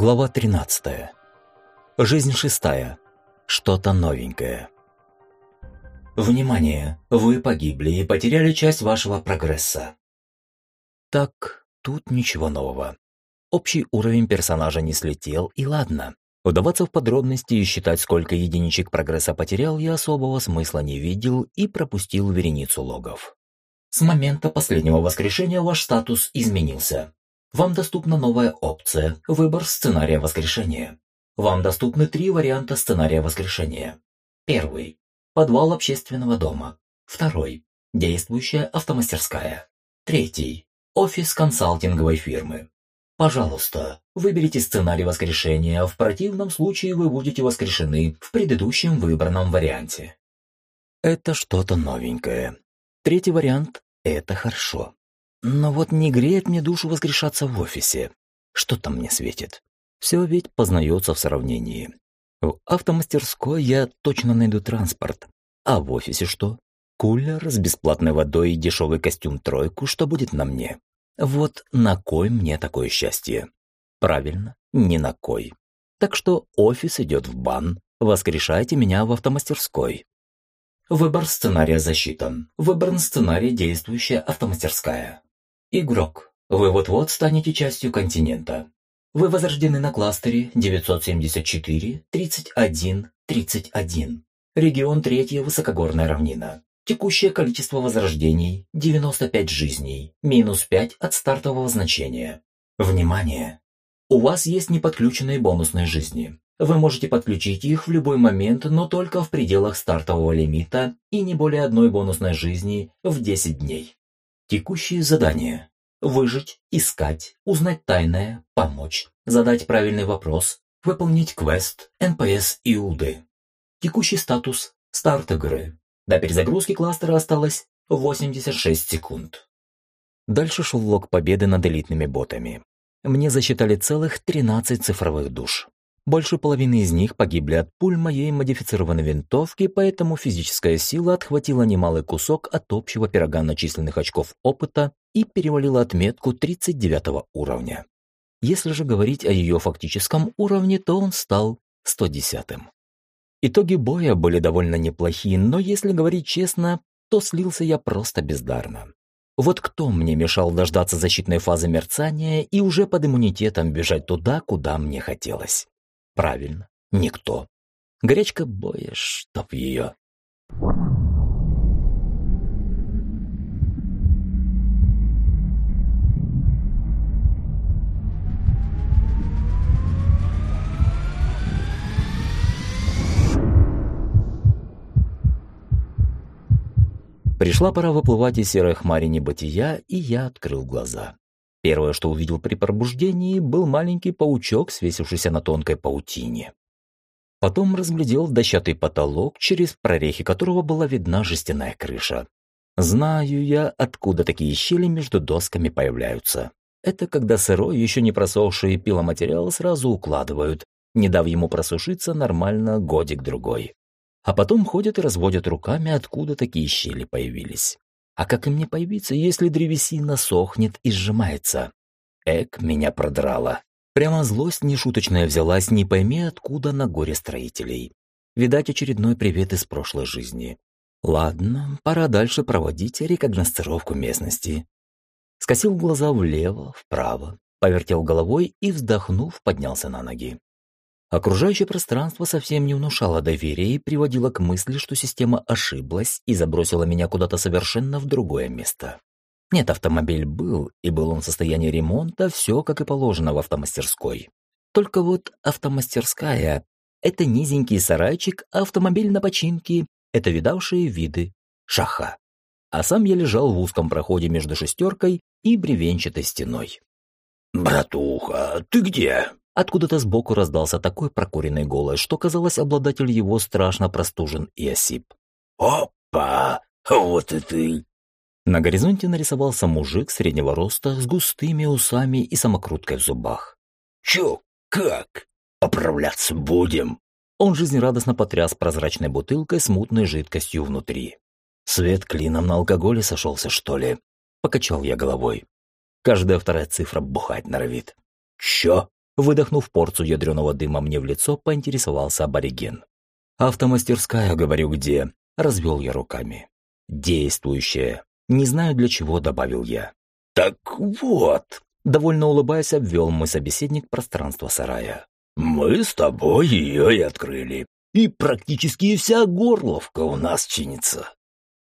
Глава 13. Жизнь шестая. Что-то новенькое. Внимание! Вы погибли и потеряли часть вашего прогресса. Так, тут ничего нового. Общий уровень персонажа не слетел, и ладно. Удаваться в подробности и считать, сколько единичек прогресса потерял, я особого смысла не видел и пропустил вереницу логов. С момента последнего воскрешения ваш статус изменился. Вам доступна новая опция «Выбор сценария воскрешения». Вам доступны три варианта сценария воскрешения. Первый – подвал общественного дома. Второй – действующая автомастерская. Третий – офис консалтинговой фирмы. Пожалуйста, выберите сценарий воскрешения, в противном случае вы будете воскрешены в предыдущем выбранном варианте. Это что-то новенькое. Третий вариант – это хорошо. Но вот не греет мне душу воскрешаться в офисе. Что там мне светит? Все ведь познается в сравнении. В автомастерской я точно найду транспорт. А в офисе что? Кулер с бесплатной водой и дешевый костюм-тройку, что будет на мне? Вот на кой мне такое счастье? Правильно, не на кой. Так что офис идет в бан. Воскрешайте меня в автомастерской. Выбор сценария засчитан. Выбран сценарий действующая автомастерская. Игрок, вы вот-вот станете частью континента. Вы возрождены на кластере 974-31-31. Регион третья высокогорная равнина. Текущее количество возрождений – 95 жизней, минус 5 от стартового значения. Внимание! У вас есть неподключенные бонусные жизни. Вы можете подключить их в любой момент, но только в пределах стартового лимита и не более одной бонусной жизни в 10 дней. Текущие задания. Выжить, искать, узнать тайное, помочь, задать правильный вопрос, выполнить квест НПС Иуды. Текущий статус – старт игры. До перезагрузки кластера осталось 86 секунд. Дальше шел лог победы над элитными ботами. Мне засчитали целых 13 цифровых душ. Больше половины из них погибли от пуль моей модифицированной винтовки, поэтому физическая сила отхватила немалый кусок от общего пирога начисленных очков опыта и перевалила отметку 39 уровня. Если же говорить о ее фактическом уровне, то он стал 110-м. Итоги боя были довольно неплохие, но если говорить честно, то слился я просто бездарно. Вот кто мне мешал дождаться защитной фазы мерцания и уже под иммунитетом бежать туда, куда мне хотелось? Правильно, никто. Горячка боя, чтоб ее. Пришла пора выплывать из серой хмари небытия, и я открыл глаза. Первое, что увидел при пробуждении, был маленький паучок, свесившийся на тонкой паутине. Потом разглядел дощатый потолок, через прорехи которого была видна жестяная крыша. Знаю я, откуда такие щели между досками появляются. Это когда сырой, еще не просохший пиломатериал сразу укладывают, не дав ему просушиться нормально годик-другой. А потом ходят и разводят руками, откуда такие щели появились. А как им не появиться, если древесина сохнет и сжимается? Эк, меня продрала. Прямо злость нешуточная взялась, не пойми откуда на горе строителей. Видать, очередной привет из прошлой жизни. Ладно, пора дальше проводить рекогностировку местности. Скосил глаза влево, вправо, повертел головой и, вздохнув, поднялся на ноги. Окружающее пространство совсем не внушало доверия и приводило к мысли, что система ошиблась и забросила меня куда-то совершенно в другое место. Нет, автомобиль был, и был он в состоянии ремонта, все как и положено в автомастерской. Только вот автомастерская – это низенький сарайчик, а автомобиль на починке – это видавшие виды шаха. А сам я лежал в узком проходе между шестеркой и бревенчатой стеной. «Братуха, ты где?» Откуда-то сбоку раздался такой прокуренный голос, что, казалось, обладатель его страшно простужен и осип. «Опа! Вот и ты!» На горизонте нарисовался мужик среднего роста с густыми усами и самокруткой в зубах. «Чё? Как? Оправляться будем?» Он жизнерадостно потряс прозрачной бутылкой с мутной жидкостью внутри. «Свет клином на алкоголе сошелся, что ли?» Покачал я головой. Каждая вторая цифра бухать норовит. «Чё?» Выдохнув порцию ядреного дыма мне в лицо, поинтересовался абориген. «Автомастерская, говорю, где?» – развел я руками. «Действующая. Не знаю, для чего», – добавил я. «Так вот», – довольно улыбаясь, обвел мой собеседник пространство сарая. «Мы с тобой ее и открыли. И практически вся Горловка у нас чинится».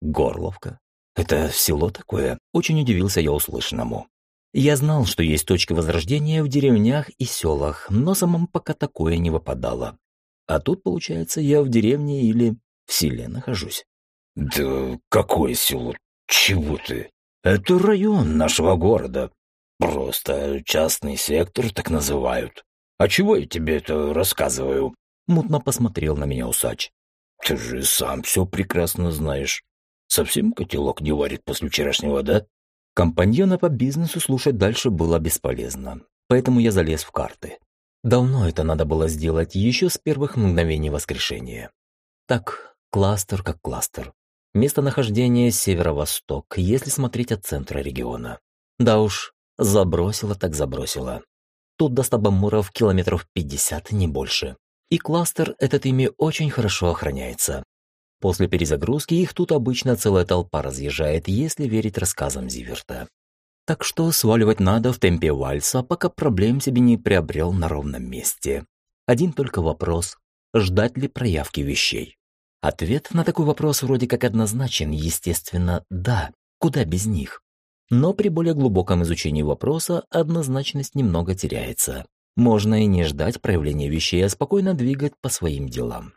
«Горловка? Это село такое?» – очень удивился я услышанному. Я знал, что есть точки возрождения в деревнях и селах, но самому пока такое не выпадало. А тут, получается, я в деревне или в селе нахожусь. «Да какое село? Чего ты? Это район нашего города. Просто частный сектор так называют. А чего я тебе это рассказываю?» Мутно посмотрел на меня усач. «Ты же сам все прекрасно знаешь. Совсем котелок не варит после вчерашнего, да?» Компаньона по бизнесу слушать дальше было бесполезно, поэтому я залез в карты. Давно это надо было сделать, еще с первых мгновений воскрешения. Так, кластер как кластер. Местонахождение северо-восток, если смотреть от центра региона. Да уж, забросило так забросило. Тут до Стабамуров километров 50, не больше. И кластер этот ими очень хорошо охраняется. После перезагрузки их тут обычно целая толпа разъезжает, если верить рассказам Зиверта. Так что сваливать надо в темпе вальса, пока проблем себе не приобрел на ровном месте. Один только вопрос – ждать ли проявки вещей? Ответ на такой вопрос вроде как однозначен, естественно, да, куда без них. Но при более глубоком изучении вопроса однозначность немного теряется. Можно и не ждать проявления вещей, а спокойно двигать по своим делам.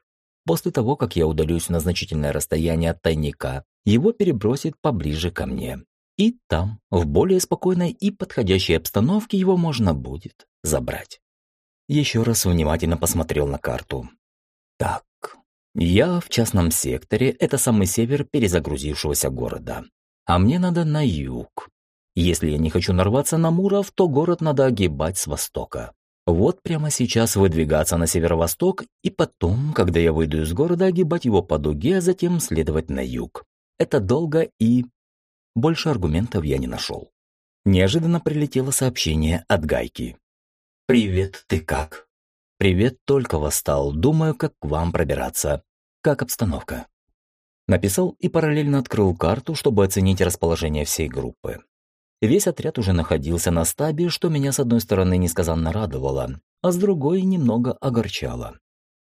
После того, как я удалюсь на значительное расстояние от тайника, его перебросит поближе ко мне. И там, в более спокойной и подходящей обстановке, его можно будет забрать. Еще раз внимательно посмотрел на карту. Так, я в частном секторе, это самый север перезагрузившегося города. А мне надо на юг. Если я не хочу нарваться на Муров, то город надо огибать с востока. Вот прямо сейчас выдвигаться на северо-восток и потом, когда я выйду из города, огибать его по дуге, а затем следовать на юг. Это долго и... Больше аргументов я не нашел. Неожиданно прилетело сообщение от Гайки. «Привет, ты как?» «Привет, только восстал. Думаю, как к вам пробираться. Как обстановка?» Написал и параллельно открыл карту, чтобы оценить расположение всей группы. Весь отряд уже находился на стабе, что меня с одной стороны несказанно радовало, а с другой немного огорчало.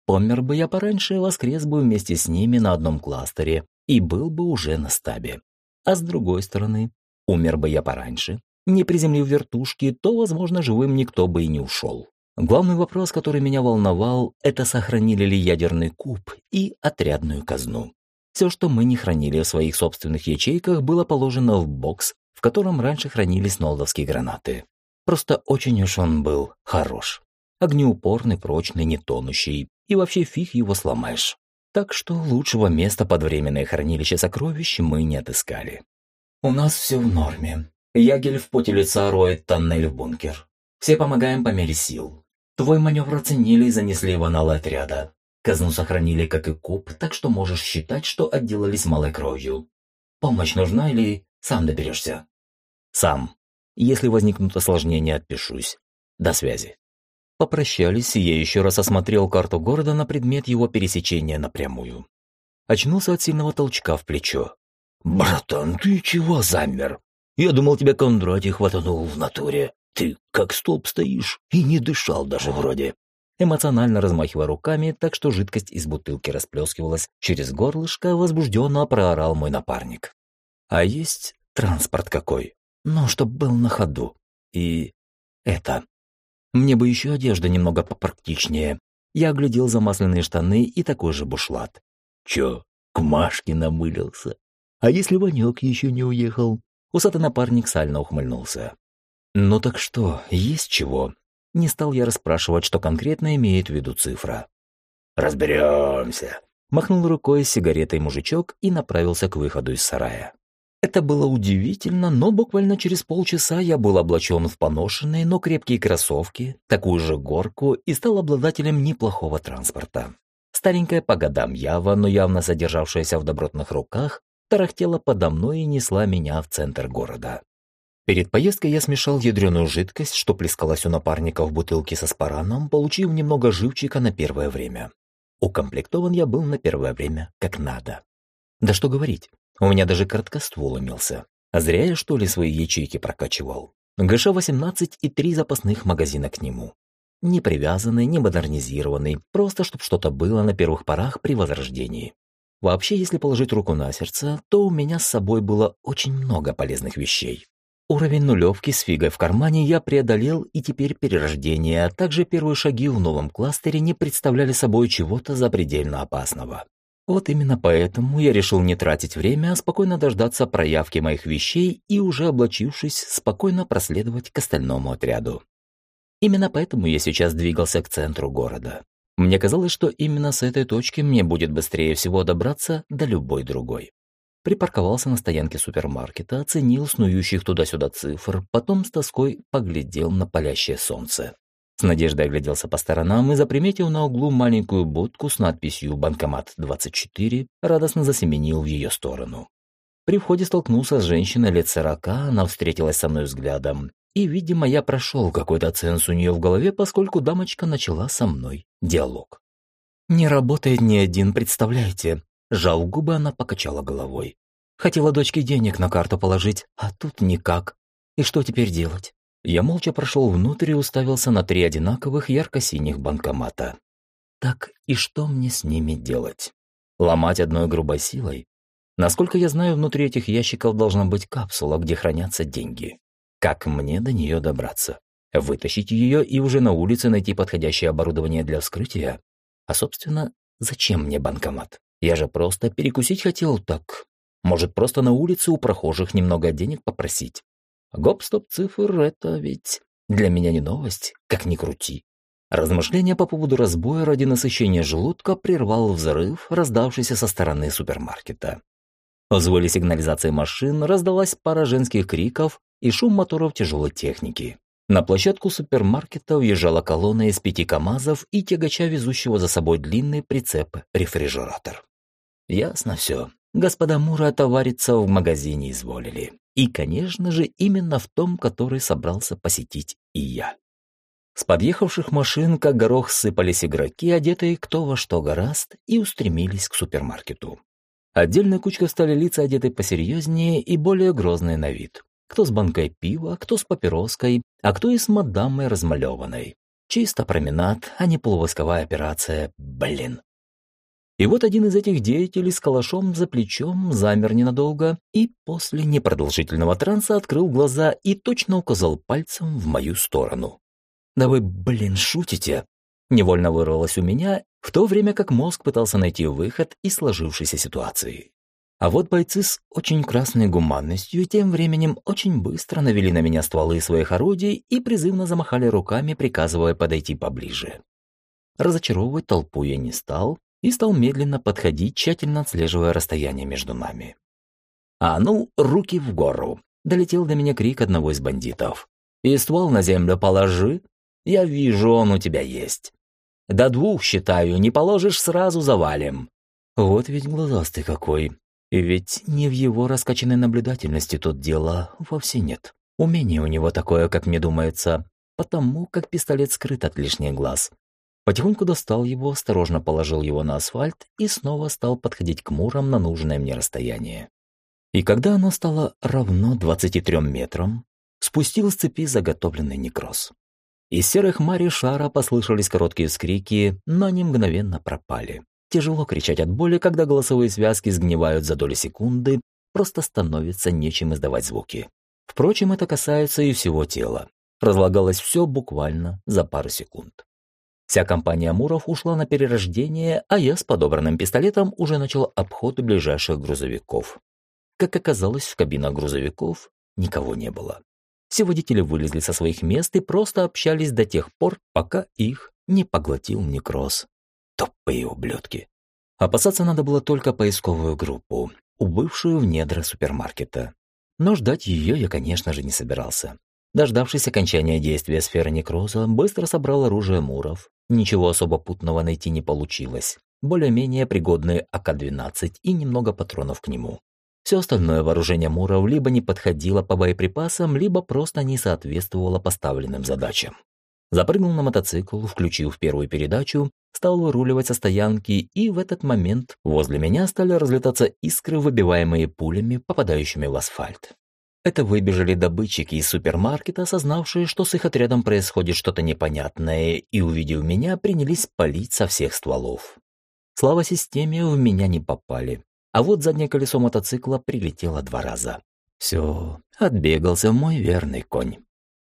Помер бы я пораньше, воскрес бы вместе с ними на одном кластере и был бы уже на стабе. А с другой стороны, умер бы я пораньше, не приземлив вертушки, то, возможно, живым никто бы и не ушел. Главный вопрос, который меня волновал, это сохранили ли ядерный куб и отрядную казну. Все, что мы не хранили в своих собственных ячейках, было положено в бокс в котором раньше хранились нолдовские гранаты. Просто очень уж он был хорош. Огнеупорный, прочный, не тонущий, и вообще фиг его сломаешь. Так что лучшего места под временное хранилище сокровищ мы не отыскали. «У нас все в норме. Ягель в поте лица роет тоннель в бункер. Все помогаем по мере сил. Твой маневр оценили и занесли в аналы отряда. Казну сохранили, как и куб, так что можешь считать, что отделались малой кровью. Помощь нужна или сам доберешься. Сам. Если возникнут осложнения, отпишусь. До связи. Попрощались, и я еще раз осмотрел карту города на предмет его пересечения напрямую. Очнулся от сильного толчка в плечо. «Братан, ты чего замер? Я думал, тебя Кондратий хватанул в натуре. Ты как столб стоишь и не дышал даже вроде». Эмоционально размахивая руками, так что жидкость из бутылки расплескивалась через горлышко, возбужденно проорал мой напарник. А есть транспорт какой. Ну, чтоб был на ходу. И это. Мне бы еще одежда немного попрактичнее. Я оглядел замасленные штаны и такой же бушлат. Че, к Машке намылился? А если Ванек еще не уехал? Усатый напарник сально ухмыльнулся. Ну так что, есть чего? Не стал я расспрашивать, что конкретно имеет в виду цифра. «Разберемся», — махнул рукой с сигаретой мужичок и направился к выходу из сарая. Это было удивительно, но буквально через полчаса я был облачен в поношенные, но крепкие кроссовки, такую же горку и стал обладателем неплохого транспорта. Старенькая по годам Ява, но явно содержавшаяся в добротных руках, тарахтела подо мной и несла меня в центр города. Перед поездкой я смешал ядреную жидкость, что плескалась у напарника в бутылке со спараном, получив немного живчика на первое время. Укомплектован я был на первое время как надо. Да что говорить, у меня даже короткоствол имелся. А зря я, что ли, свои ячейки прокачивал. ГШ-18 и три запасных магазина к нему. Не привязанный, не модернизированный, просто чтобы что-то было на первых порах при возрождении. Вообще, если положить руку на сердце, то у меня с собой было очень много полезных вещей. Уровень нулевки с фигой в кармане я преодолел, и теперь перерождение, а также первые шаги в новом кластере не представляли собой чего-то запредельно опасного. Вот именно поэтому я решил не тратить время, а спокойно дождаться проявки моих вещей и, уже облачившись, спокойно проследовать к остальному отряду. Именно поэтому я сейчас двигался к центру города. Мне казалось, что именно с этой точки мне будет быстрее всего добраться до любой другой припарковался на стоянке супермаркета, оценил снующих туда-сюда цифр, потом с тоской поглядел на палящее солнце. С надеждой огляделся по сторонам и, заприметил на углу маленькую будку с надписью «Банкомат 24», радостно засеменил в ее сторону. При входе столкнулся с женщиной лет сорока, она встретилась со мной взглядом, и, видимо, я прошел какой-то ценз у нее в голове, поскольку дамочка начала со мной диалог. «Не работает ни один, представляете?» Жал губы, она покачала головой. Хотела дочке денег на карту положить, а тут никак. И что теперь делать? Я молча прошел внутрь и уставился на три одинаковых ярко-синих банкомата. Так и что мне с ними делать? Ломать одной грубой силой? Насколько я знаю, внутри этих ящиков должна быть капсула, где хранятся деньги. Как мне до нее добраться? Вытащить ее и уже на улице найти подходящее оборудование для вскрытия? А, собственно, зачем мне банкомат? Я же просто перекусить хотел так. Может, просто на улице у прохожих немного денег попросить. Гоп-стоп цифр — это ведь для меня не новость, как ни крути. Размышления по поводу разбоя ради насыщения желудка прервал взрыв, раздавшийся со стороны супермаркета. Звуке сигнализации машин раздалась пара женских криков и шум моторов тяжелой техники. На площадку супермаркета въезжала колонна из пяти КАМАЗов и тягача, везущего за собой длинный прицеп-рефрижератор. Ясно все. Господа Мура товариться в магазине изволили. И, конечно же, именно в том, который собрался посетить и я. С подъехавших машин, как горох, сыпались игроки, одетые кто во что гораст, и устремились к супермаркету. Отдельной кучкой стали лица, одетые посерьезнее и более грозные на вид. Кто с банкой пива, кто с папироской, а кто и с мадамой размалеванной. Чисто променад, а не полувосковая операция, блин. И вот один из этих деятелей с калашом за плечом замер ненадолго и после непродолжительного транса открыл глаза и точно указал пальцем в мою сторону. «Да вы, блин, шутите?» Невольно вырвалось у меня, в то время как мозг пытался найти выход из сложившейся ситуации. А вот бойцы с очень красной гуманностью тем временем очень быстро навели на меня стволы своих орудий и призывно замахали руками, приказывая подойти поближе. Разочаровывать толпу я не стал и стал медленно подходить, тщательно отслеживая расстояние между нами. «А ну, руки в гору!» — долетел до меня крик одного из бандитов. «И ствол на землю положи. Я вижу, он у тебя есть. До двух, считаю, не положишь, сразу завалим». Вот ведь глазастый какой. Ведь не в его раскачанной наблюдательности тут дело вовсе нет. Умение у него такое, как мне думается, потому как пистолет скрыт от лишних глаз. Потихоньку достал его, осторожно положил его на асфальт и снова стал подходить к мурам на нужное мне расстояние. И когда оно стало равно 23 метрам, спустил с цепи заготовленный некроз. Из серых мари шара послышались короткие скрики, но они мгновенно пропали. Тяжело кричать от боли, когда голосовые связки сгнивают за доли секунды, просто становится нечем издавать звуки. Впрочем, это касается и всего тела. Разлагалось все буквально за пару секунд. Вся компания Муров ушла на перерождение, а я с подобранным пистолетом уже начал обход ближайших грузовиков. Как оказалось, в кабинах грузовиков никого не было. Все водители вылезли со своих мест и просто общались до тех пор, пока их не поглотил некроз. Тупые ублюдки. Опасаться надо было только поисковую группу, убывшую в недра супермаркета. Но ждать ее я, конечно же, не собирался. Дождавшись окончания действия сферы некроза, быстро собрал оружие Муров. Ничего особо путного найти не получилось. Более-менее пригодные АК-12 и немного патронов к нему. Все остальное вооружение Муров либо не подходило по боеприпасам, либо просто не соответствовало поставленным задачам. Запрыгнул на мотоцикл, включив первую передачу, стал выруливать со стоянки, и в этот момент возле меня стали разлетаться искры, выбиваемые пулями, попадающими в асфальт. Это выбежали добытчики из супермаркета, осознавшие, что с их отрядом происходит что-то непонятное, и, увидев меня, принялись палить со всех стволов. Слава системе, в меня не попали. А вот заднее колесо мотоцикла прилетело два раза. Все, отбегался мой верный конь.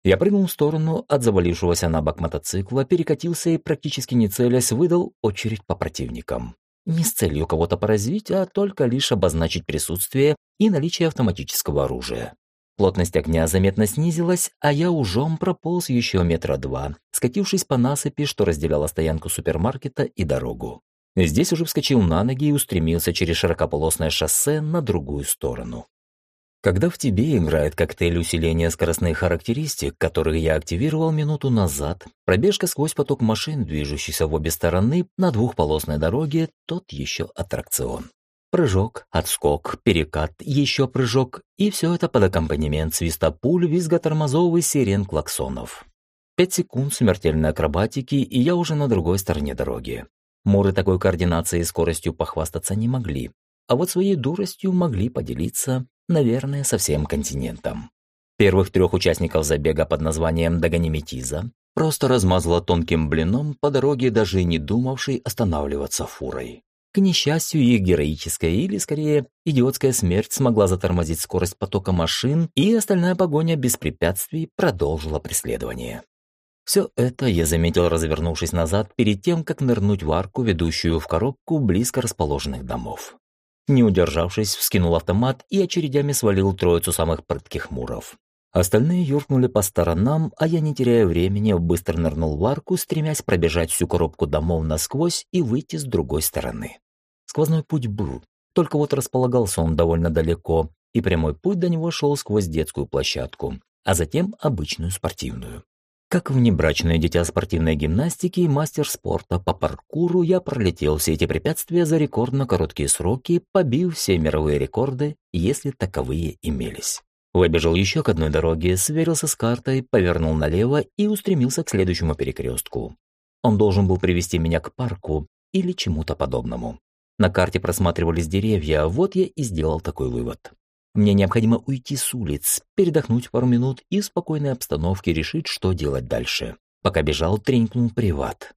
Я прыгнул в сторону от завалившегося на бок мотоцикла, перекатился и, практически не целясь, выдал очередь по противникам. Не с целью кого-то поразить, а только лишь обозначить присутствие и наличие автоматического оружия. Плотность огня заметно снизилась, а я ужом прополз еще метра два, скатившись по насыпи, что разделяла стоянку супермаркета и дорогу. Здесь уже вскочил на ноги и устремился через широкополосное шоссе на другую сторону. Когда в тебе играет коктейль усиления скоростных характеристик, которые я активировал минуту назад, пробежка сквозь поток машин, движущийся в обе стороны на двухполосной дороге, тот еще аттракцион. Прыжок, отскок, перекат, еще прыжок, и все это под аккомпанемент свиста пуль, визга тормозов и сирен клаксонов. Пять секунд смертельной акробатики, и я уже на другой стороне дороги. Муры такой координацией и скоростью похвастаться не могли, а вот своей дуростью могли поделиться, наверное, со всем континентом. Первых трех участников забега под названием «Дагониметиза» просто размазала тонким блином по дороге, даже не думавшей останавливаться фурой. Несчастью, их героическая или, скорее, идиотская смерть смогла затормозить скорость потока машин, и остальная погоня без препятствий продолжила преследование. Все это я заметил, развернувшись назад, перед тем, как нырнуть в арку, ведущую в коробку близко расположенных домов. Не удержавшись, вскинул автомат и очередями свалил троицу самых прытких муров. Остальные юркнули по сторонам, а я, не теряя времени, быстро нырнул в арку, стремясь пробежать всю коробку домов насквозь и выйти с другой стороны. Сквозной путь был, только вот располагался он довольно далеко, и прямой путь до него шел сквозь детскую площадку, а затем обычную спортивную. Как внебрачное дитя спортивной гимнастики и мастер спорта по паркуру, я пролетел все эти препятствия за рекордно короткие сроки, побив все мировые рекорды, если таковые имелись. Выбежал еще к одной дороге, сверился с картой, повернул налево и устремился к следующему перекрестку. Он должен был привести меня к парку или чему-то подобному. На карте просматривались деревья, вот я и сделал такой вывод. Мне необходимо уйти с улиц, передохнуть пару минут и в спокойной обстановке решить, что делать дальше. Пока бежал, тренькнул приват.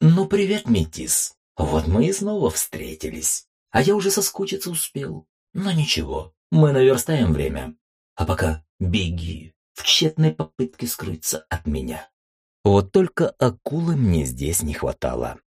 «Ну, привет, Метис. Вот мы и снова встретились. А я уже соскучиться успел. Но ничего, мы наверстаем время. А пока беги в тщетной попытке скрыться от меня. Вот только акулы мне здесь не хватало.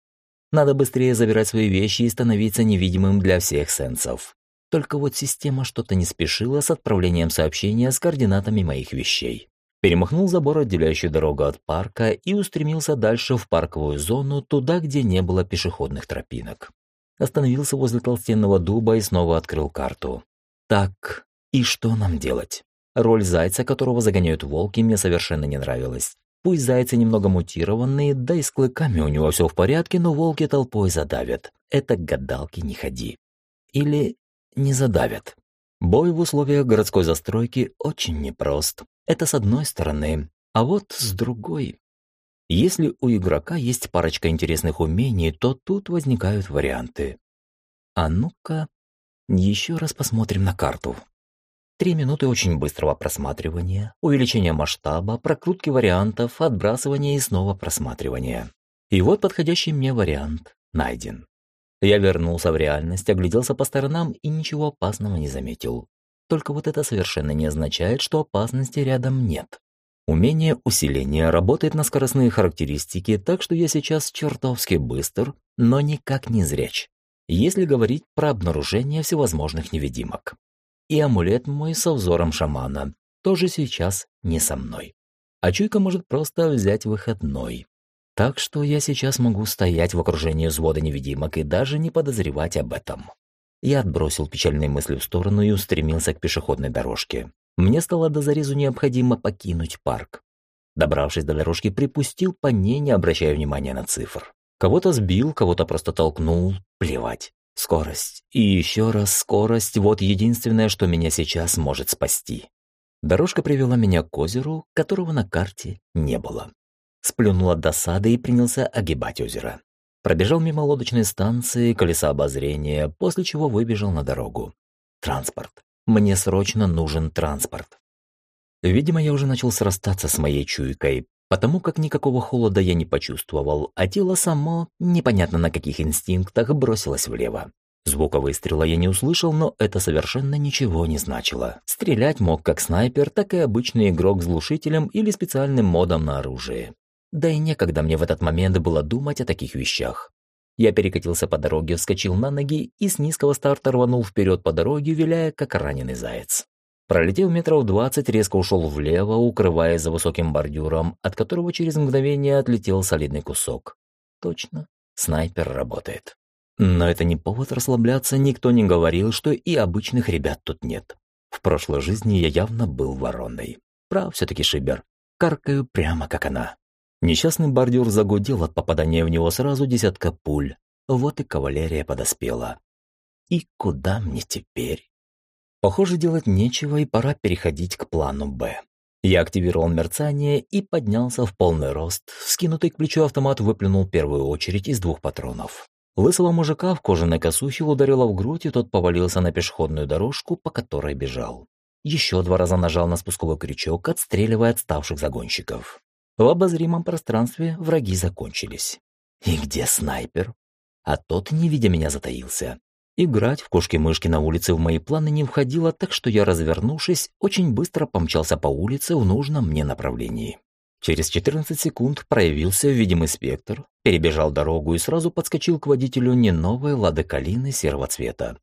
Надо быстрее забирать свои вещи и становиться невидимым для всех сенсов. Только вот система что-то не спешила с отправлением сообщения с координатами моих вещей. Перемахнул забор, отделяющий дорогу от парка, и устремился дальше в парковую зону, туда, где не было пешеходных тропинок. Остановился возле толстенного дуба и снова открыл карту. Так, и что нам делать? Роль зайца, которого загоняют волки, мне совершенно не нравилась. Пусть зайцы немного мутированные, да и с клыками у него все в порядке, но волки толпой задавят. Это к гадалке не ходи. Или не задавят. Бой в условиях городской застройки очень непрост. Это с одной стороны. А вот с другой. Если у игрока есть парочка интересных умений, то тут возникают варианты. А ну-ка, еще раз посмотрим на карту. Три минуты очень быстрого просматривания, увеличения масштаба, прокрутки вариантов, отбрасывания и снова просматривания. И вот подходящий мне вариант найден. Я вернулся в реальность, огляделся по сторонам и ничего опасного не заметил. Только вот это совершенно не означает, что опасности рядом нет. Умение усиления работает на скоростные характеристики, так что я сейчас чертовски быстр, но никак не зряч. Если говорить про обнаружение всевозможных невидимок и амулет мой со взором шамана тоже сейчас не со мной. А чуйка может просто взять выходной. Так что я сейчас могу стоять в окружении взвода невидимок и даже не подозревать об этом. Я отбросил печальные мысли в сторону и устремился к пешеходной дорожке. Мне стало до зарезу необходимо покинуть парк. Добравшись до дорожки, припустил по ней, не обращая внимания на цифр. Кого-то сбил, кого-то просто толкнул, плевать. Скорость. И еще раз скорость – вот единственное, что меня сейчас может спасти. Дорожка привела меня к озеру, которого на карте не было. Сплюнул от досады и принялся огибать озеро. Пробежал мимо лодочной станции, колеса обозрения, после чего выбежал на дорогу. Транспорт. Мне срочно нужен транспорт. Видимо, я уже начал срастаться с моей чуйкой, потому как никакого холода я не почувствовал, а тело само, непонятно на каких инстинктах, бросилось влево. Звука выстрела я не услышал, но это совершенно ничего не значило. Стрелять мог как снайпер, так и обычный игрок с глушителем или специальным модом на оружие. Да и некогда мне в этот момент было думать о таких вещах. Я перекатился по дороге, вскочил на ноги и с низкого старта рванул вперед по дороге, виляя, как раненый заяц. Пролетев метров двадцать, резко ушел влево, укрываясь за высоким бордюром, от которого через мгновение отлетел солидный кусок. Точно, снайпер работает. Но это не повод расслабляться, никто не говорил, что и обычных ребят тут нет. В прошлой жизни я явно был вороной. Прав все-таки Шибер. Каркаю прямо как она. Несчастный бордюр загудел от попадания в него сразу десятка пуль. Вот и кавалерия подоспела. И куда мне теперь? Похоже, делать нечего, и пора переходить к плану «Б». Я активировал мерцание и поднялся в полный рост. Скинутый к плечу автомат выплюнул первую очередь из двух патронов. Лысого мужика в кожаной косухе ударило в грудь, и тот повалился на пешеходную дорожку, по которой бежал. Еще два раза нажал на спусковой крючок, отстреливая отставших загонщиков. В обозримом пространстве враги закончились. И где снайпер? А тот, не видя меня, затаился. Играть в кошки-мышки на улице в мои планы не входило, так что я, развернувшись, очень быстро помчался по улице в нужном мне направлении. Через 14 секунд проявился видимый спектр, перебежал дорогу и сразу подскочил к водителю не новой лады калины серого цвета.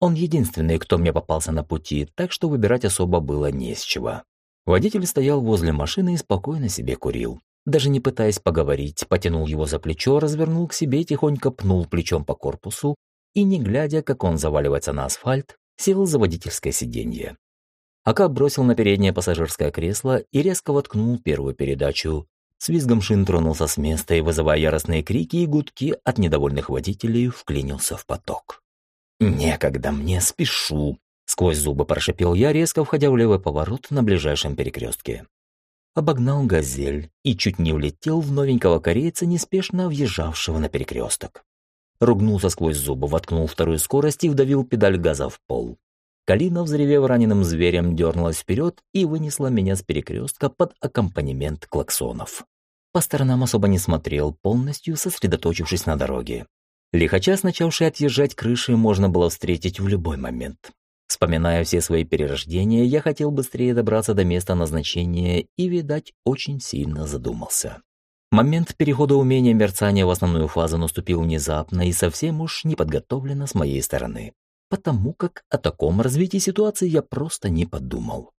Он единственный, кто мне попался на пути, так что выбирать особо было не с чего. Водитель стоял возле машины и спокойно себе курил. Даже не пытаясь поговорить, потянул его за плечо, развернул к себе, тихонько пнул плечом по корпусу и, не глядя, как он заваливается на асфальт, сел за водительское сиденье. Ака бросил на переднее пассажирское кресло и резко воткнул первую передачу. С визгом шин тронулся с места и, вызывая яростные крики и гудки от недовольных водителей, вклинился в поток. «Некогда мне, спешу!» Сквозь зубы прошипел я, резко входя в левый поворот на ближайшем перекрестке. Обогнал «Газель» и чуть не влетел в новенького корейца, неспешно въезжавшего на перекресток. Ругнулся сквозь зубы, воткнул вторую скорость и вдавил педаль газа в пол. Калина, взревев раненым зверем, дернулась вперед и вынесла меня с перекрестка под аккомпанемент клаксонов. По сторонам особо не смотрел, полностью сосредоточившись на дороге. Лихача, начавший отъезжать крыши, можно было встретить в любой момент. Вспоминая все свои перерождения, я хотел быстрее добраться до места назначения и, видать, очень сильно задумался. Момент перехода умения мерцания в основную фазу наступил внезапно и совсем уж неподготовленно с моей стороны потому как о таком развитии ситуации я просто не подумал.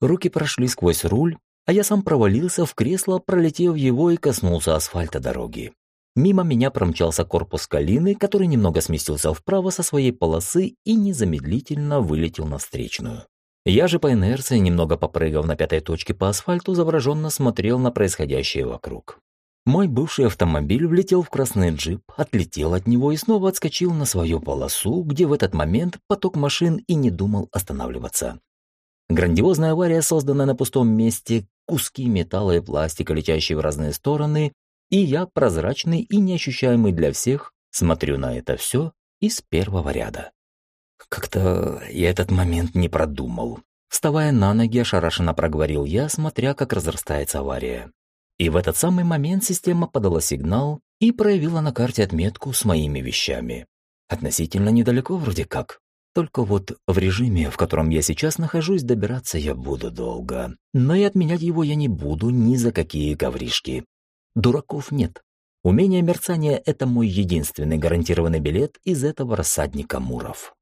Руки прошли сквозь руль, а я сам провалился в кресло, пролетев его и коснулся асфальта дороги. Мимо меня промчался корпус Калины, который немного сместился вправо со своей полосы и незамедлительно вылетел на встречную. Я же по инерции, немного попрыгав на пятой точке по асфальту, завороженно смотрел на происходящее вокруг. Мой бывший автомобиль влетел в красный джип, отлетел от него и снова отскочил на свою полосу, где в этот момент поток машин и не думал останавливаться. Грандиозная авария, созданная на пустом месте, куски металла и пластика, летящие в разные стороны, и я, прозрачный и неощущаемый для всех, смотрю на это все из первого ряда. Как-то я этот момент не продумал. Вставая на ноги, ошарашенно проговорил я, смотря, как разрастается авария. И в этот самый момент система подала сигнал и проявила на карте отметку с моими вещами. Относительно недалеко вроде как. Только вот в режиме, в котором я сейчас нахожусь, добираться я буду долго. Но и отменять его я не буду ни за какие ковришки. Дураков нет. Умение мерцания – это мой единственный гарантированный билет из этого рассадника муров.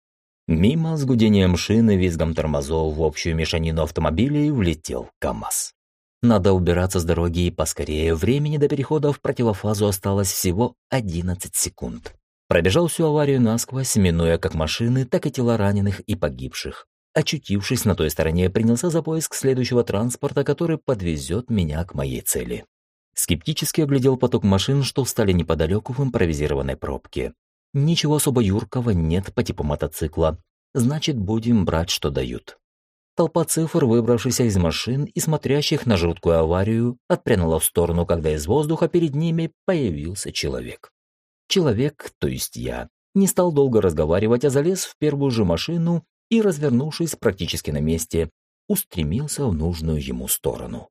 Мимо с гудением шины, визгом тормозов в общую мешанину автомобилей влетел КАМАЗ. Надо убираться с дороги и поскорее. Времени до перехода в противофазу осталось всего 11 секунд. Пробежал всю аварию насквозь, минуя как машины, так и тела раненых и погибших. Очутившись на той стороне, принялся за поиск следующего транспорта, который подвезет меня к моей цели. Скептически оглядел поток машин, что встали неподалеку в импровизированной пробке. Ничего особо юркого нет по типу мотоцикла. Значит, будем брать, что дают. Толпа цифр, выбравшихся из машин и смотрящих на жуткую аварию, отпрянула в сторону, когда из воздуха перед ними появился человек. Человек, то есть я, не стал долго разговаривать, а залез в первую же машину и, развернувшись практически на месте, устремился в нужную ему сторону.